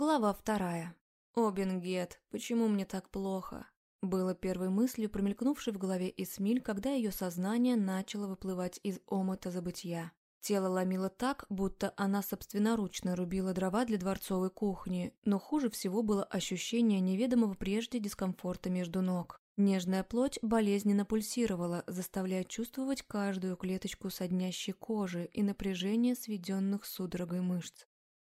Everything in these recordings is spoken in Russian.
Глава вторая. «Обингет, почему мне так плохо?» Было первой мыслью, промелькнувшей в голове Эсмиль, когда ее сознание начало выплывать из омута забытья. Тело ломило так, будто она собственноручно рубила дрова для дворцовой кухни, но хуже всего было ощущение неведомого прежде дискомфорта между ног. Нежная плоть болезненно пульсировала, заставляя чувствовать каждую клеточку соднящей кожи и напряжение сведенных судорогой мышц.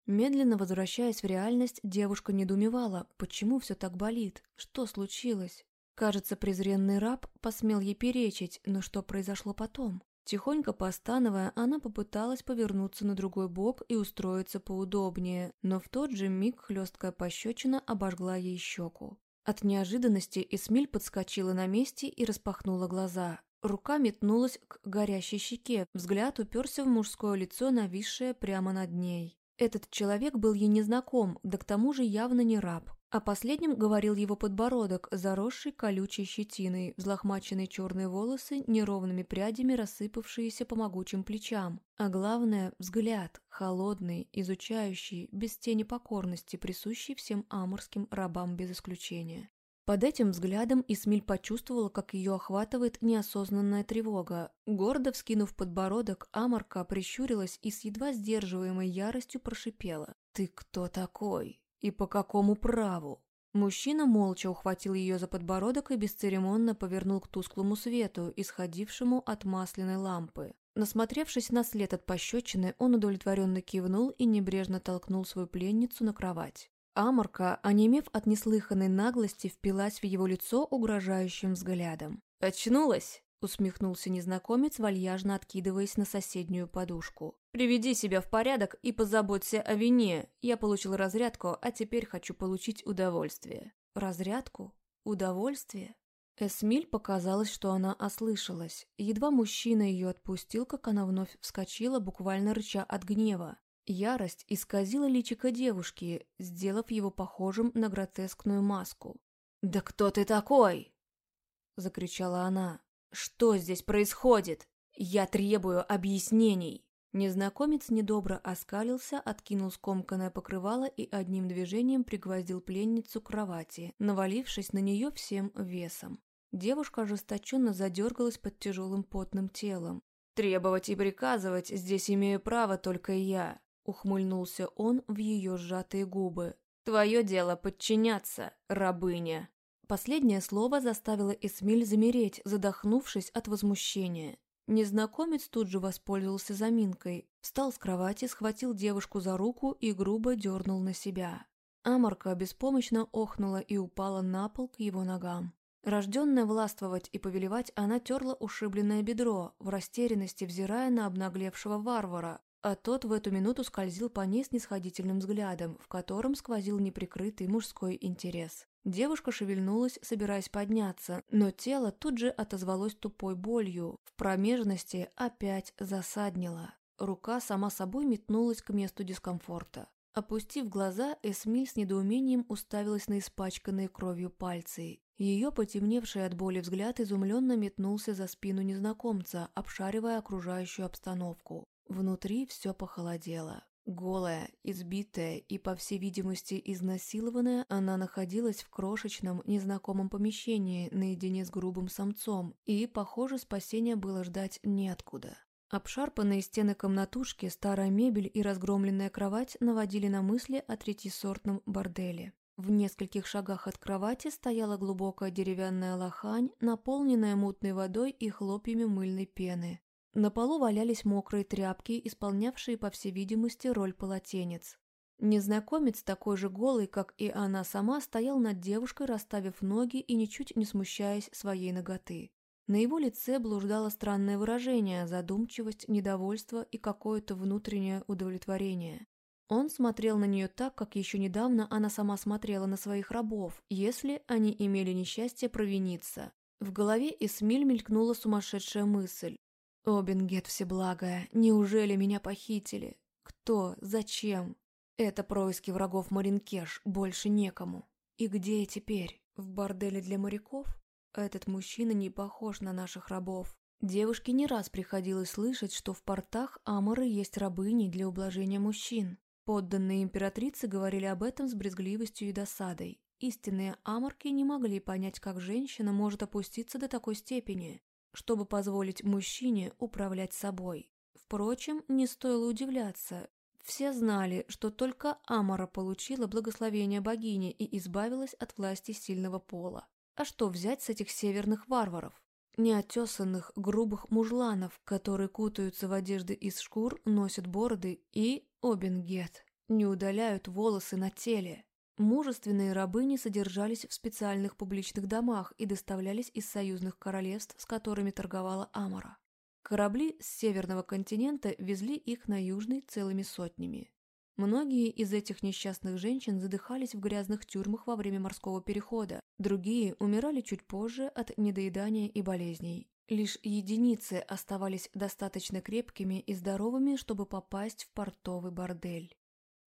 Медленно возвращаясь в реальность, девушка недоумевала, почему все так болит, что случилось. Кажется, презренный раб посмел ей перечить, но что произошло потом? Тихонько постановая, она попыталась повернуться на другой бок и устроиться поудобнее, но в тот же миг хлесткая пощечина обожгла ей щеку. От неожиданности Эсмиль подскочила на месте и распахнула глаза. Рука метнулась к горящей щеке, взгляд уперся в мужское лицо, нависшее прямо над ней. Этот человек был ей незнаком, да к тому же явно не раб. О последнем говорил его подбородок, заросший колючей щетиной, взлохмаченные черные волосы, неровными прядями рассыпавшиеся по могучим плечам. А главное – взгляд, холодный, изучающий, без тени покорности, присущий всем амурским рабам без исключения. Под этим взглядом Исмиль почувствовала, как ее охватывает неосознанная тревога. Гордо вскинув подбородок, Амарка прищурилась и с едва сдерживаемой яростью прошипела. «Ты кто такой? И по какому праву?» Мужчина молча ухватил ее за подбородок и бесцеремонно повернул к тусклому свету, исходившему от масляной лампы. Насмотревшись на след от пощечины, он удовлетворенно кивнул и небрежно толкнул свою пленницу на кровать. Аморка, онемев от неслыханной наглости, впилась в его лицо угрожающим взглядом. «Очнулась?» – усмехнулся незнакомец, вальяжно откидываясь на соседнюю подушку. «Приведи себя в порядок и позаботься о вине. Я получил разрядку, а теперь хочу получить удовольствие». «Разрядку? Удовольствие?» Эсмиль показалось, что она ослышалась. Едва мужчина ее отпустил, как она вновь вскочила, буквально рыча от гнева. Ярость исказила личико девушки, сделав его похожим на гротескную маску. «Да кто ты такой?» – закричала она. «Что здесь происходит? Я требую объяснений!» Незнакомец недобро оскалился, откинул скомканное покрывало и одним движением пригвоздил пленницу к кровати, навалившись на нее всем весом. Девушка ожесточенно задергалась под тяжелым потным телом. «Требовать и приказывать здесь имею право только я. Ухмыльнулся он в ее сжатые губы. «Твое дело подчиняться, рабыня!» Последнее слово заставило Эсмиль замереть, задохнувшись от возмущения. Незнакомец тут же воспользовался заминкой, встал с кровати, схватил девушку за руку и грубо дернул на себя. Амарка беспомощно охнула и упала на пол к его ногам. Рожденная властвовать и повелевать, она терла ушибленное бедро, в растерянности взирая на обнаглевшего варвара, а тот в эту минуту скользил по ней снисходительным взглядом, в котором сквозил неприкрытый мужской интерес. Девушка шевельнулась, собираясь подняться, но тело тут же отозвалось тупой болью. В промежности опять засаднило. Рука сама собой метнулась к месту дискомфорта. Опустив глаза, Эсмиль с недоумением уставилась на испачканные кровью пальцы. Ее потемневший от боли взгляд изумленно метнулся за спину незнакомца, обшаривая окружающую обстановку. Внутри все похолодело. Голая, избитая и, по всей видимости, изнасилованная, она находилась в крошечном, незнакомом помещении наедине с грубым самцом, и, похоже, спасения было ждать неоткуда. Обшарпанные стены комнатушки, старая мебель и разгромленная кровать наводили на мысли о третьесортном борделе. В нескольких шагах от кровати стояла глубокая деревянная лохань, наполненная мутной водой и хлопьями мыльной пены. На полу валялись мокрые тряпки, исполнявшие, по всей видимости, роль полотенец. Незнакомец, такой же голый, как и она сама, стоял над девушкой, расставив ноги и ничуть не смущаясь своей ноготы. На его лице блуждало странное выражение, задумчивость, недовольство и какое-то внутреннее удовлетворение. Он смотрел на нее так, как еще недавно она сама смотрела на своих рабов, если они имели несчастье провиниться. В голове Эсмиль мелькнула сумасшедшая мысль. Обингет Всеблагая, неужели меня похитили? Кто? Зачем? Это происки врагов Маринкеш, больше некому. И где я теперь? В борделе для моряков? Этот мужчина не похож на наших рабов. Девушке не раз приходилось слышать, что в портах Аморы есть рабыни для ублажения мужчин. Подданные императрицы говорили об этом с брезгливостью и досадой. Истинные аморки не могли понять, как женщина может опуститься до такой степени, чтобы позволить мужчине управлять собой. Впрочем, не стоило удивляться. Все знали, что только Амара получила благословение богини и избавилась от власти сильного пола. А что взять с этих северных варваров? Неотесанных, грубых мужланов, которые кутаются в одежды из шкур, носят бороды и, обенгет, не удаляют волосы на теле. Мужественные рабыни содержались в специальных публичных домах и доставлялись из союзных королевств, с которыми торговала Амара. Корабли с северного континента везли их на южный целыми сотнями. Многие из этих несчастных женщин задыхались в грязных тюрьмах во время морского перехода, другие умирали чуть позже от недоедания и болезней. Лишь единицы оставались достаточно крепкими и здоровыми, чтобы попасть в портовый бордель.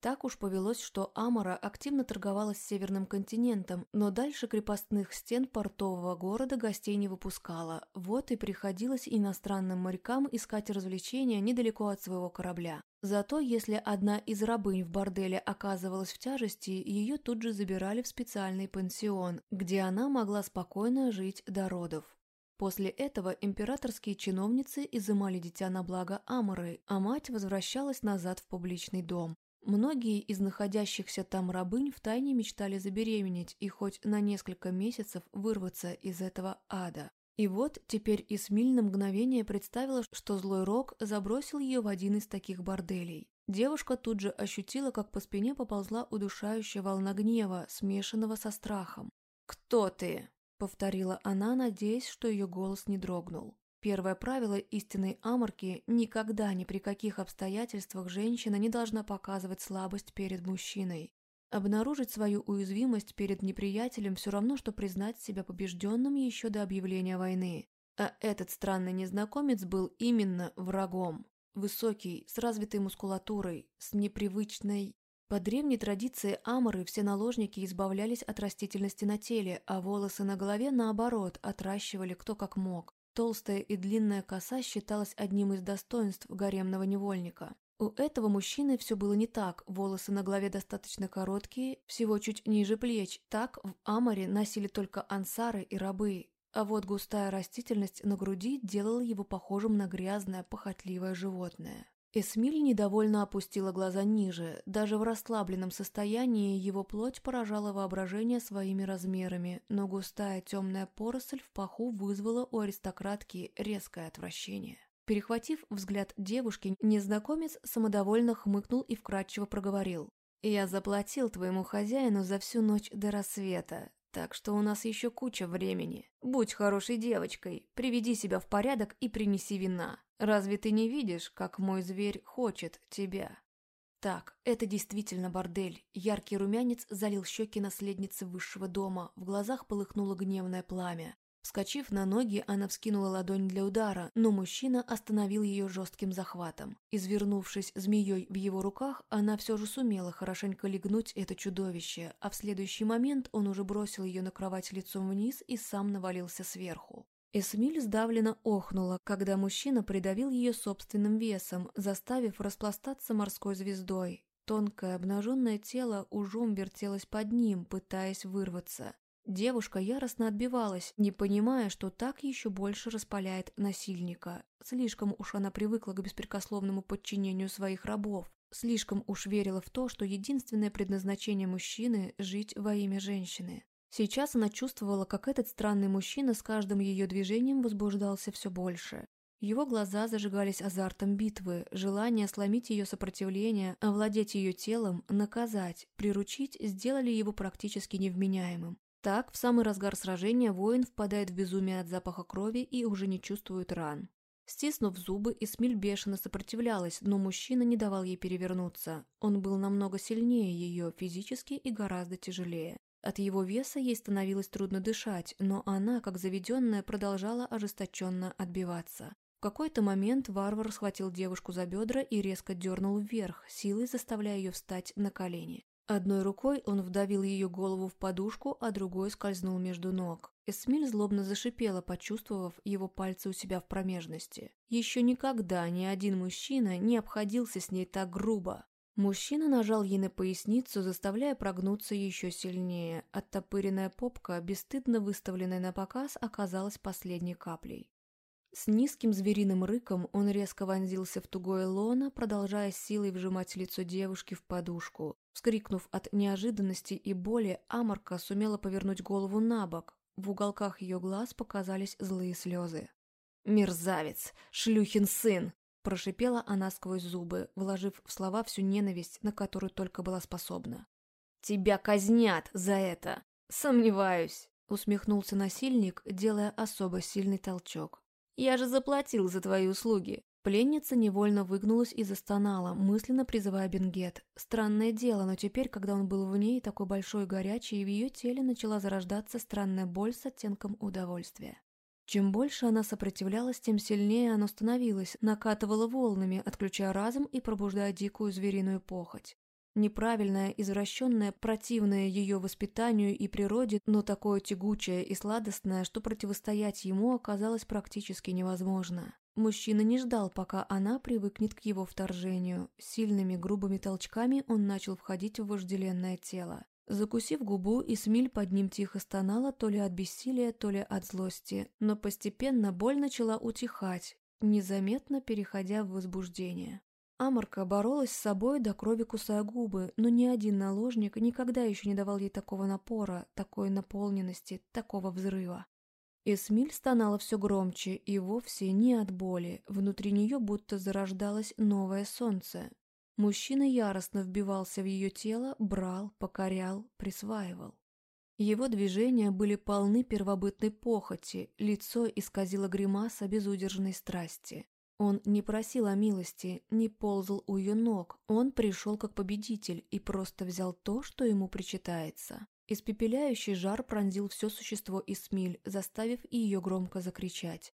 Так уж повелось, что Амара активно торговала с Северным континентом, но дальше крепостных стен портового города гостей не выпускала. Вот и приходилось иностранным морякам искать развлечения недалеко от своего корабля. Зато если одна из рабынь в борделе оказывалась в тяжести, ее тут же забирали в специальный пансион, где она могла спокойно жить до родов. После этого императорские чиновницы изымали дитя на благо Амары, а мать возвращалась назад в публичный дом. Многие из находящихся там рабынь втайне мечтали забеременеть и хоть на несколько месяцев вырваться из этого ада. И вот теперь Исмиль на мгновение представила, что злой рок забросил ее в один из таких борделей. Девушка тут же ощутила, как по спине поползла удушающая волна гнева, смешанного со страхом. «Кто ты?» — повторила она, надеясь, что ее голос не дрогнул. Первое правило истинной аморки – никогда ни при каких обстоятельствах женщина не должна показывать слабость перед мужчиной. Обнаружить свою уязвимость перед неприятелем все равно, что признать себя побежденным еще до объявления войны. А этот странный незнакомец был именно врагом. Высокий, с развитой мускулатурой, с непривычной... По древней традиции аморы все наложники избавлялись от растительности на теле, а волосы на голове, наоборот, отращивали кто как мог. Толстая и длинная коса считалась одним из достоинств гаремного невольника. У этого мужчины все было не так, волосы на голове достаточно короткие, всего чуть ниже плеч. Так в Амаре носили только ансары и рабы, а вот густая растительность на груди делала его похожим на грязное, похотливое животное. Эсмиль недовольно опустила глаза ниже. Даже в расслабленном состоянии его плоть поражала воображение своими размерами, но густая темная поросль в паху вызвала у аристократки резкое отвращение. Перехватив взгляд девушки, незнакомец самодовольно хмыкнул и вкратчиво проговорил. «Я заплатил твоему хозяину за всю ночь до рассвета, так что у нас еще куча времени. Будь хорошей девочкой, приведи себя в порядок и принеси вина. Разве ты не видишь, как мой зверь хочет тебя? Так, это действительно бордель. Яркий румянец залил щеки наследницы высшего дома, в глазах полыхнуло гневное пламя. Вскочив на ноги, она вскинула ладонь для удара, но мужчина остановил ее жестким захватом. Извернувшись змеей в его руках, она все же сумела хорошенько легнуть это чудовище, а в следующий момент он уже бросил ее на кровать лицом вниз и сам навалился сверху. Эсмиль сдавленно охнула, когда мужчина придавил ее собственным весом, заставив распластаться морской звездой. Тонкое обнаженное тело ужом вертелось под ним, пытаясь вырваться. Девушка яростно отбивалась, не понимая, что так еще больше распаляет насильника. Слишком уж она привыкла к беспрекословному подчинению своих рабов. Слишком уж верила в то, что единственное предназначение мужчины – жить во имя женщины. Сейчас она чувствовала, как этот странный мужчина с каждым ее движением возбуждался все больше. Его глаза зажигались азартом битвы, желание сломить ее сопротивление, овладеть ее телом, наказать, приручить сделали его практически невменяемым. Так, в самый разгар сражения воин впадает в безумие от запаха крови и уже не чувствует ран. Стиснув зубы, Исмиль бешено сопротивлялась, но мужчина не давал ей перевернуться. Он был намного сильнее ее физически и гораздо тяжелее. От его веса ей становилось трудно дышать, но она, как заведенная, продолжала ожесточенно отбиваться. В какой-то момент варвар схватил девушку за бедра и резко дернул вверх, силой заставляя ее встать на колени. Одной рукой он вдавил ее голову в подушку, а другой скользнул между ног. Эсмиль злобно зашипела, почувствовав его пальцы у себя в промежности. Еще никогда ни один мужчина не обходился с ней так грубо. Мужчина нажал ей на поясницу, заставляя прогнуться еще сильнее. Оттопыренная попка, бесстыдно выставленная на показ, оказалась последней каплей. С низким звериным рыком он резко вонзился в тугое лоно, продолжая силой вжимать лицо девушки в подушку. Вскрикнув от неожиданности и боли, Амарка сумела повернуть голову на бок. В уголках ее глаз показались злые слезы. «Мерзавец! Шлюхин сын!» Прошипела она сквозь зубы, вложив в слова всю ненависть, на которую только была способна. «Тебя казнят за это!» «Сомневаюсь», — усмехнулся насильник, делая особо сильный толчок. «Я же заплатил за твои услуги». Пленница невольно выгнулась и застонала, мысленно призывая Бенгет. Странное дело, но теперь, когда он был в ней такой большой и горячий, в ее теле начала зарождаться странная боль с оттенком удовольствия. Чем больше она сопротивлялась, тем сильнее оно становилось, накатывало волнами, отключая разум и пробуждая дикую звериную похоть. Неправильное, извращенное, противное ее воспитанию и природе, но такое тягучее и сладостное, что противостоять ему оказалось практически невозможно. Мужчина не ждал, пока она привыкнет к его вторжению. Сильными грубыми толчками он начал входить в вожделенное тело. Закусив губу, Исмиль под ним тихо стонала то ли от бессилия, то ли от злости, но постепенно боль начала утихать, незаметно переходя в возбуждение. Амарка боролась с собой до крови кусая губы, но ни один наложник никогда еще не давал ей такого напора, такой наполненности, такого взрыва. Эсмиль стонала все громче, и вовсе не от боли, внутри нее будто зарождалось новое солнце, Мужчина яростно вбивался в ее тело, брал, покорял, присваивал. Его движения были полны первобытной похоти, лицо исказило гримаса безудержной страсти. Он не просил о милости, не ползал у ее ног, он пришел как победитель и просто взял то, что ему причитается. Испепеляющий жар пронзил все существо Исмиль, заставив ее громко закричать.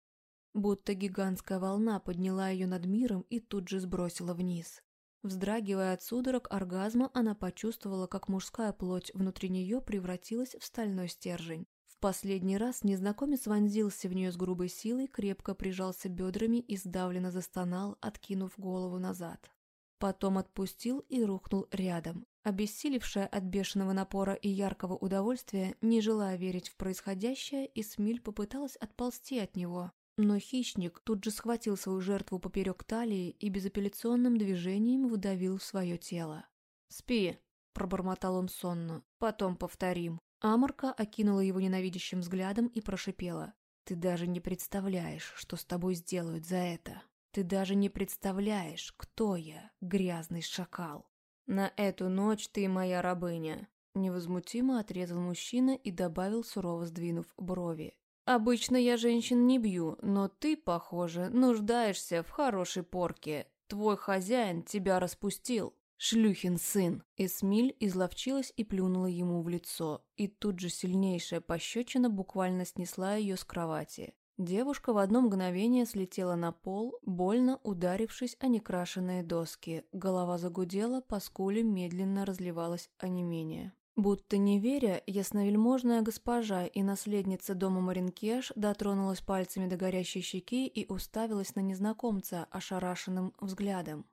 Будто гигантская волна подняла ее над миром и тут же сбросила вниз. Вздрагивая от судорог оргазма, она почувствовала, как мужская плоть внутри нее превратилась в стальной стержень. Последний раз незнакомец вонзился в нее с грубой силой, крепко прижался бедрами и сдавленно застонал, откинув голову назад. Потом отпустил и рухнул рядом. Обессилевшая от бешеного напора и яркого удовольствия, не желая верить в происходящее, Исмиль попыталась отползти от него, но хищник тут же схватил свою жертву поперек талии и безапелляционным движением выдавил в свое тело. «Спи», – пробормотал он сонно, – «потом повторим». Аморка окинула его ненавидящим взглядом и прошипела. «Ты даже не представляешь, что с тобой сделают за это. Ты даже не представляешь, кто я, грязный шакал. На эту ночь ты моя рабыня». Невозмутимо отрезал мужчина и добавил, сурово сдвинув брови. Обычно я женщин не бью, но ты, похоже, нуждаешься в хорошей порке. Твой хозяин тебя распустил. Шлюхин сын. Эсмиль изловчилась и плюнула ему в лицо, и тут же сильнейшая пощечина буквально снесла ее с кровати. Девушка в одно мгновение слетела на пол, больно ударившись о некрашенные доски. Голова загудела, по скуле медленно разливалось онемение. Будто не веря, ясновельможная госпожа и наследница дома Маринкеш дотронулась пальцами до горящей щеки и уставилась на незнакомца ошарашенным взглядом.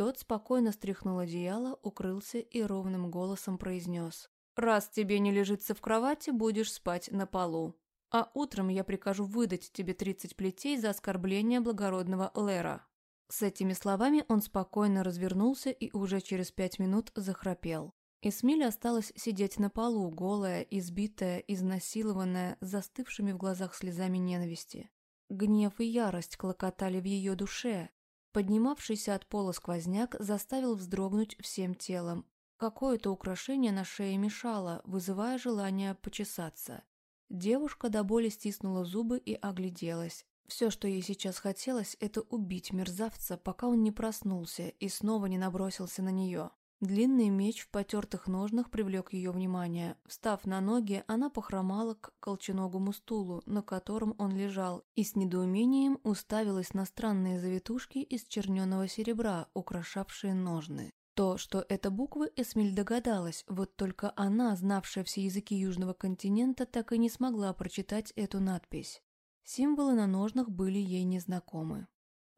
Тот спокойно стряхнул одеяло, укрылся и ровным голосом произнес. «Раз тебе не лежится в кровати, будешь спать на полу. А утром я прикажу выдать тебе тридцать плетей за оскорбление благородного Лера». С этими словами он спокойно развернулся и уже через пять минут захрапел. Эсмиль осталась сидеть на полу, голая, избитая, изнасилованная, застывшими в глазах слезами ненависти. Гнев и ярость клокотали в ее душе. Поднимавшийся от пола сквозняк заставил вздрогнуть всем телом. Какое-то украшение на шее мешало, вызывая желание почесаться. Девушка до боли стиснула зубы и огляделась. Все, что ей сейчас хотелось, это убить мерзавца, пока он не проснулся и снова не набросился на нее. Длинный меч в потертых ножнах привлек ее внимание. Встав на ноги, она похромала к колченогому стулу, на котором он лежал, и с недоумением уставилась на странные завитушки из черненого серебра, украшавшие ножны. То, что это буквы, Эсмиль догадалась, вот только она, знавшая все языки Южного континента, так и не смогла прочитать эту надпись. Символы на ножнах были ей незнакомы.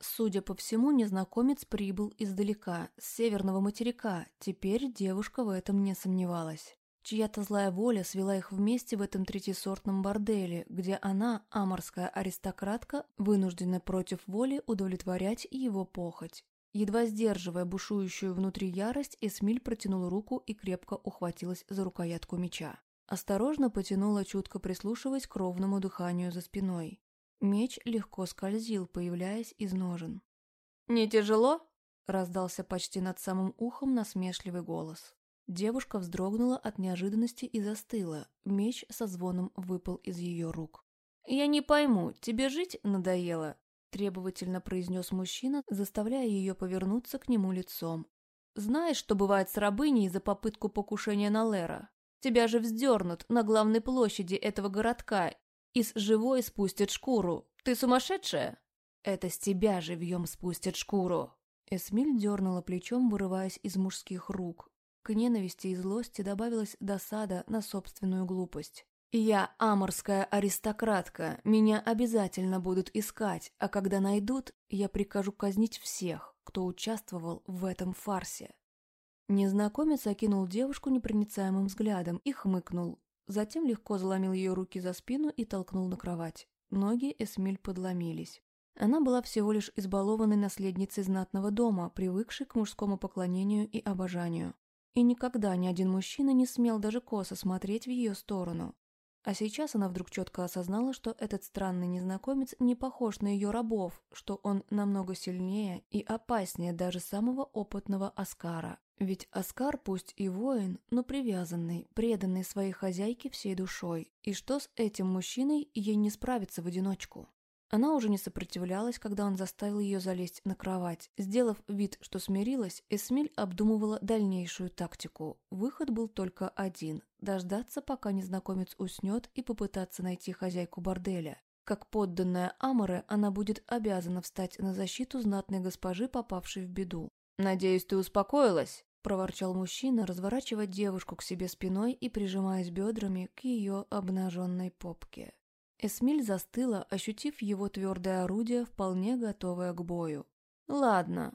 Судя по всему, незнакомец прибыл издалека, с северного материка, теперь девушка в этом не сомневалась. Чья-то злая воля свела их вместе в этом третьесортном борделе, где она, аморская аристократка, вынуждена против воли удовлетворять его похоть. Едва сдерживая бушующую внутри ярость, Эсмиль протянула руку и крепко ухватилась за рукоятку меча. Осторожно потянула, чутко прислушиваясь к ровному дыханию за спиной. Меч легко скользил, появляясь из ножен. «Не тяжело?» — раздался почти над самым ухом насмешливый голос. Девушка вздрогнула от неожиданности и застыла. Меч со звоном выпал из ее рук. «Я не пойму, тебе жить надоело?» требовательно произнес мужчина, заставляя ее повернуться к нему лицом. «Знаешь, что бывает с рабыней за попытку покушения на Лера? Тебя же вздернут на главной площади этого городка и с живой спустят шкуру. Ты сумасшедшая?» «Это с тебя живьем спустят шкуру!» Эсмиль дернула плечом, вырываясь из мужских рук. К ненависти и злости добавилась досада на собственную глупость. «Я аморская аристократка, меня обязательно будут искать, а когда найдут, я прикажу казнить всех, кто участвовал в этом фарсе». Незнакомец окинул девушку непроницаемым взглядом и хмыкнул. Затем легко заломил ее руки за спину и толкнул на кровать. Ноги Эсмиль подломились. Она была всего лишь избалованной наследницей знатного дома, привыкшей к мужскому поклонению и обожанию. И никогда ни один мужчина не смел даже косо смотреть в ее сторону. А сейчас она вдруг четко осознала, что этот странный незнакомец не похож на ее рабов, что он намного сильнее и опаснее даже самого опытного Аскара. Ведь Аскар пусть и воин, но привязанный, преданный своей хозяйке всей душой. И что с этим мужчиной ей не справиться в одиночку? Она уже не сопротивлялась, когда он заставил ее залезть на кровать. Сделав вид, что смирилась, Эсмиль обдумывала дальнейшую тактику. Выход был только один – дождаться, пока незнакомец уснет, и попытаться найти хозяйку борделя. Как подданная Аморы, она будет обязана встать на защиту знатной госпожи, попавшей в беду. «Надеюсь, ты успокоилась?» – проворчал мужчина, разворачивая девушку к себе спиной и прижимаясь бедрами к ее обнаженной попке. Эсмиль застыла, ощутив его твердое орудие, вполне готовое к бою. «Ладно».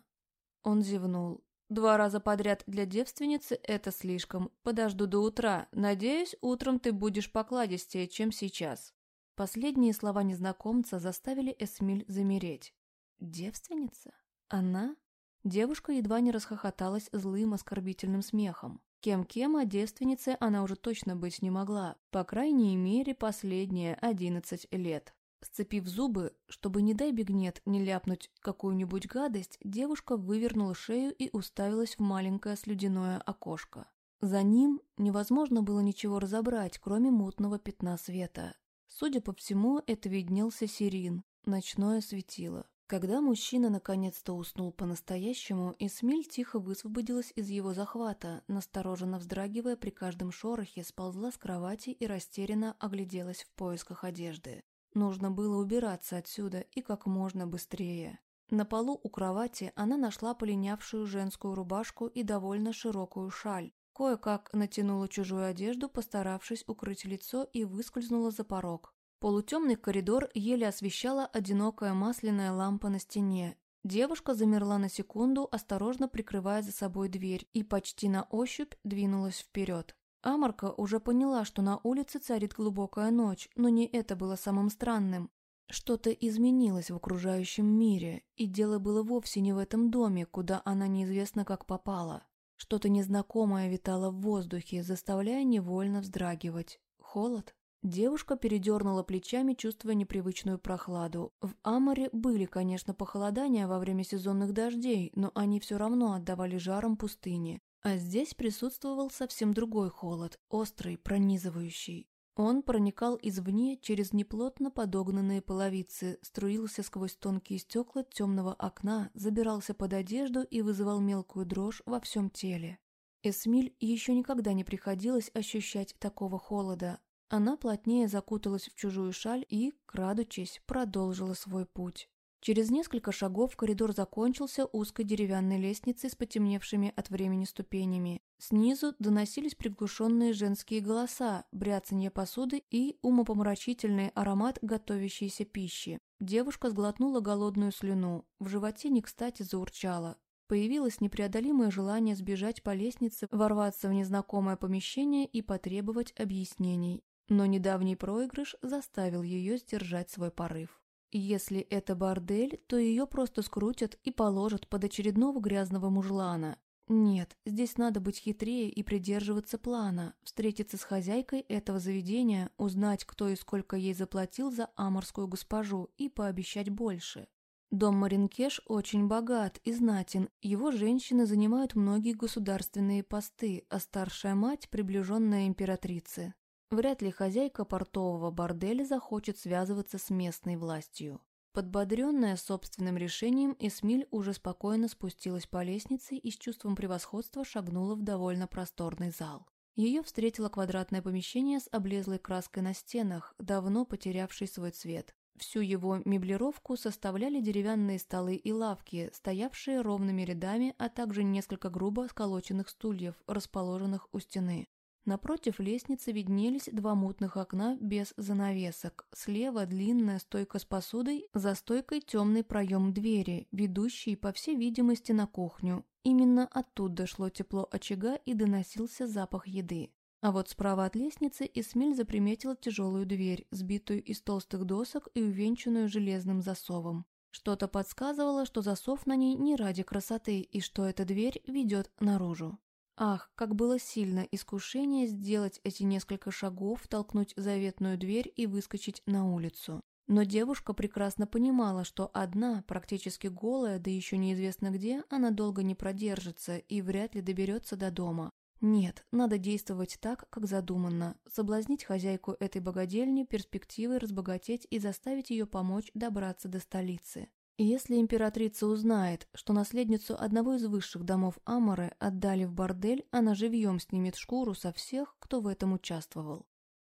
Он зевнул. «Два раза подряд для девственницы это слишком. Подожду до утра. Надеюсь, утром ты будешь покладистее, чем сейчас». Последние слова незнакомца заставили Эсмиль замереть. «Девственница? Она?» Девушка едва не расхохоталась злым оскорбительным смехом. Кем-кем, а девственницей она уже точно быть не могла, по крайней мере последние одиннадцать лет. Сцепив зубы, чтобы, не дай бегнет, не ляпнуть какую-нибудь гадость, девушка вывернула шею и уставилась в маленькое слюдяное окошко. За ним невозможно было ничего разобрать, кроме мутного пятна света. Судя по всему, это виднелся Сирин, ночное светило. Когда мужчина наконец-то уснул по-настоящему, Эсмиль тихо высвободилась из его захвата, настороженно вздрагивая при каждом шорохе, сползла с кровати и растерянно огляделась в поисках одежды. Нужно было убираться отсюда и как можно быстрее. На полу у кровати она нашла полинявшую женскую рубашку и довольно широкую шаль. Кое-как натянула чужую одежду, постаравшись укрыть лицо, и выскользнула за порог. Полутемный коридор еле освещала одинокая масляная лампа на стене. Девушка замерла на секунду, осторожно прикрывая за собой дверь, и почти на ощупь двинулась вперед. Амарка уже поняла, что на улице царит глубокая ночь, но не это было самым странным. Что-то изменилось в окружающем мире, и дело было вовсе не в этом доме, куда она неизвестно как попала. Что-то незнакомое витало в воздухе, заставляя невольно вздрагивать. Холод? Девушка передернула плечами, чувствуя непривычную прохладу. В Аморе были, конечно, похолодания во время сезонных дождей, но они все равно отдавали жаром пустыни. А здесь присутствовал совсем другой холод, острый, пронизывающий. Он проникал извне через неплотно подогнанные половицы, струился сквозь тонкие стекла темного окна, забирался под одежду и вызывал мелкую дрожь во всем теле. Эсмиль еще никогда не приходилось ощущать такого холода, она плотнее закуталась в чужую шаль и, крадучись, продолжила свой путь. Через несколько шагов коридор закончился узкой деревянной лестницей с потемневшими от времени ступенями. Снизу доносились приглушенные женские голоса, бряцанье посуды и умопомрачительный аромат готовящейся пищи. Девушка сглотнула голодную слюну, в животе не кстати заурчала. Появилось непреодолимое желание сбежать по лестнице, ворваться в незнакомое помещение и потребовать объяснений. Но недавний проигрыш заставил ее сдержать свой порыв. Если это бордель, то ее просто скрутят и положат под очередного грязного мужлана. Нет, здесь надо быть хитрее и придерживаться плана, встретиться с хозяйкой этого заведения, узнать, кто и сколько ей заплатил за аморскую госпожу и пообещать больше. Дом Маринкеш очень богат и знатен, его женщины занимают многие государственные посты, а старшая мать – приближенная императрицы. Вряд ли хозяйка портового борделя захочет связываться с местной властью. Подбодренная собственным решением, Эсмиль уже спокойно спустилась по лестнице и с чувством превосходства шагнула в довольно просторный зал. Ее встретило квадратное помещение с облезлой краской на стенах, давно потерявшей свой цвет. Всю его меблировку составляли деревянные столы и лавки, стоявшие ровными рядами, а также несколько грубо сколоченных стульев, расположенных у стены. Напротив лестницы виднелись два мутных окна без занавесок. Слева длинная стойка с посудой, за стойкой темный проем двери, ведущий, по всей видимости, на кухню. Именно оттуда шло тепло очага и доносился запах еды. А вот справа от лестницы Исмель заприметила тяжелую дверь, сбитую из толстых досок и увенчанную железным засовом. Что-то подсказывало, что засов на ней не ради красоты и что эта дверь ведет наружу. Ах, как было сильно искушение сделать эти несколько шагов, толкнуть заветную дверь и выскочить на улицу. Но девушка прекрасно понимала, что одна, практически голая, да еще неизвестно где, она долго не продержится и вряд ли доберется до дома. Нет, надо действовать так, как задумано, соблазнить хозяйку этой богадельни перспективой разбогатеть и заставить ее помочь добраться до столицы. Если императрица узнает, что наследницу одного из высших домов Аморы отдали в бордель, она живьем снимет шкуру со всех, кто в этом участвовал.